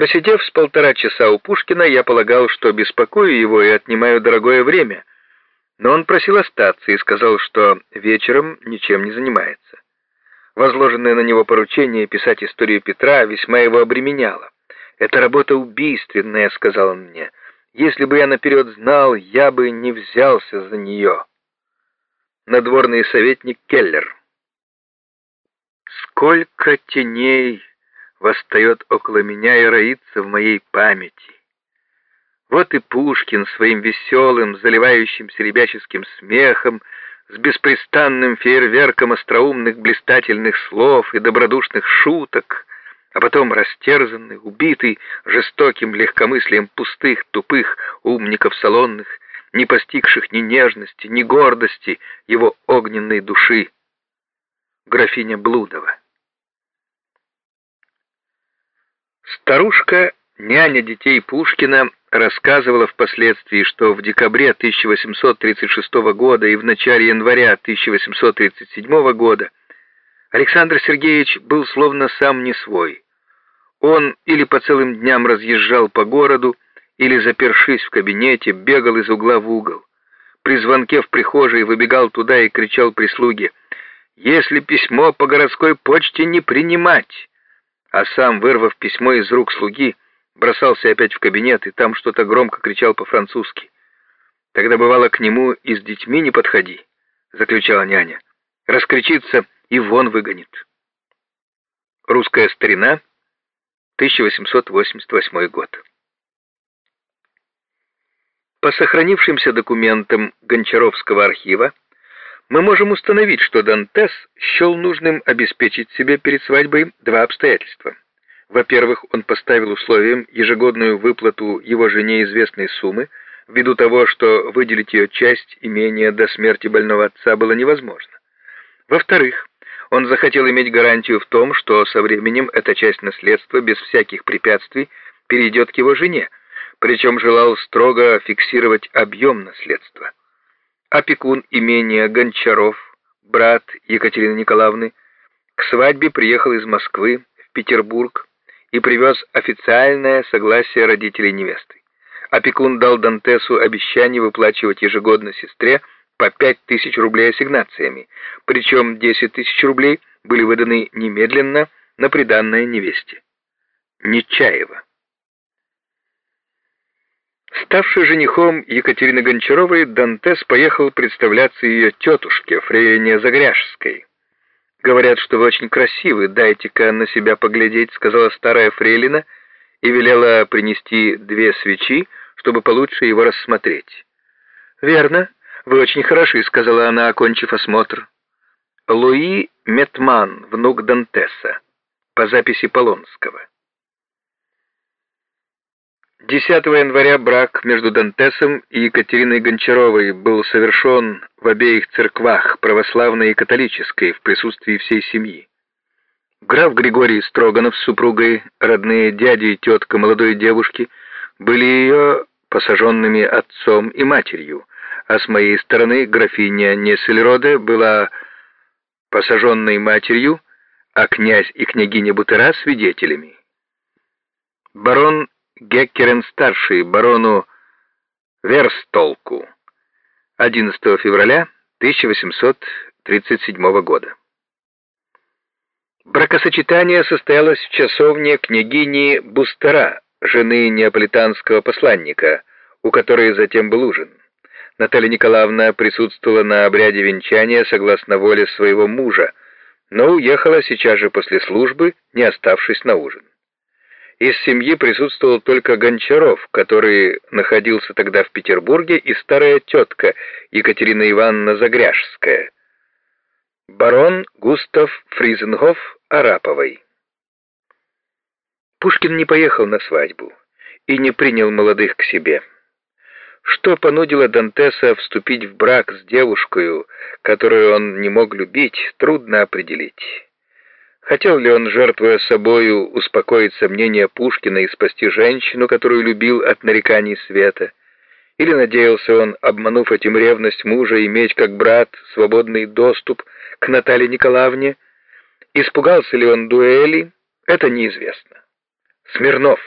Просидев с полтора часа у Пушкина, я полагал, что беспокою его и отнимаю дорогое время, но он просил остаться и сказал, что вечером ничем не занимается. Возложенное на него поручение писать историю Петра весьма его обременяло. «Это работа убийственная», — сказал он мне. «Если бы я наперед знал, я бы не взялся за нее». Надворный советник Келлер. «Сколько теней восстает около меня и роится в моей памяти!» Вот и Пушкин своим веселым, заливающимся ребяческим смехом, с беспрестанным фейерверком остроумных блистательных слов и добродушных шуток, а потом растерзанный, убитый жестоким легкомыслием пустых, тупых умников салонных, не постигших ни нежности, ни гордости его огненной души. Графиня Блудова. Старушка, няня детей Пушкина, рассказывала впоследствии, что в декабре 1836 года и в начале января 1837 года Александр Сергеевич был словно сам не свой. Он или по целым дням разъезжал по городу, или, запершись в кабинете, бегал из угла в угол. При звонке в прихожей выбегал туда и кричал прислуге «Если письмо по городской почте не принимать!» А сам, вырвав письмо из рук слуги, бросался опять в кабинет и там что-то громко кричал по-французски. Тогда бывало к нему и с детьми не подходи, заключала няня. Раскричится и вон выгонит. Русская старина, 1888 год. По сохранившимся документам Гончаровского архива мы можем установить, что Дантес счел нужным обеспечить себе перед свадьбой два обстоятельства. Во-первых, он поставил условием ежегодную выплату его жене известной суммы, ввиду того, что выделить ее часть имения до смерти больного отца было невозможно. Во-вторых, он захотел иметь гарантию в том, что со временем эта часть наследства без всяких препятствий перейдет к его жене, причем желал строго фиксировать объем наследства. Опекун имения Гончаров, брат Екатерины Николаевны, к свадьбе приехал из Москвы в Петербург и привез официальное согласие родителей невесты. Опекун дал Дантесу обещание выплачивать ежегодно сестре по 5 тысяч рублей ассигнациями, причем 10 тысяч рублей были выданы немедленно на приданное невесте. Нечаева. Ставший женихом Екатерины Гончаровой, Дантес поехал представляться ее тетушке, фрейлине Загряжской. «Говорят, что вы очень красивы, дайте-ка на себя поглядеть», — сказала старая фрейлина и велела принести две свечи, чтобы получше его рассмотреть. «Верно, вы очень хороши», — сказала она, окончив осмотр. Луи Метман, внук Дантеса, по записи Полонского. 10 января брак между Дантесом и Екатериной Гончаровой был совершен в обеих церквах, православной и католической, в присутствии всей семьи. Граф Григорий Строганов с супругой, родные дяди и тетка молодой девушки, были ее посаженными отцом и матерью, а с моей стороны графиня Несельроде была посаженной матерью, а князь и княгиня Бутера свидетелями. Барон Геккерен-старший барону Верстолку 11 февраля 1837 года. Бракосочетание состоялось в часовне княгини Бустера, жены неаполитанского посланника, у которой затем был ужин. Наталья Николаевна присутствовала на обряде венчания согласно воле своего мужа, но уехала сейчас же после службы, не оставшись на ужин. Из семьи присутствовал только Гончаров, который находился тогда в Петербурге, и старая тетка Екатерина Ивановна Загряжская. Барон Густав Фризенгоф Араповой. Пушкин не поехал на свадьбу и не принял молодых к себе. Что понудило Дантеса вступить в брак с девушкой, которую он не мог любить, трудно определить. Хотел ли он, жертвуя собою, успокоить сомнения Пушкина и спасти женщину, которую любил от нареканий света? Или надеялся он, обманув этим ревность мужа, иметь как брат свободный доступ к Наталье Николаевне? Испугался ли он дуэли? Это неизвестно. Смирнов.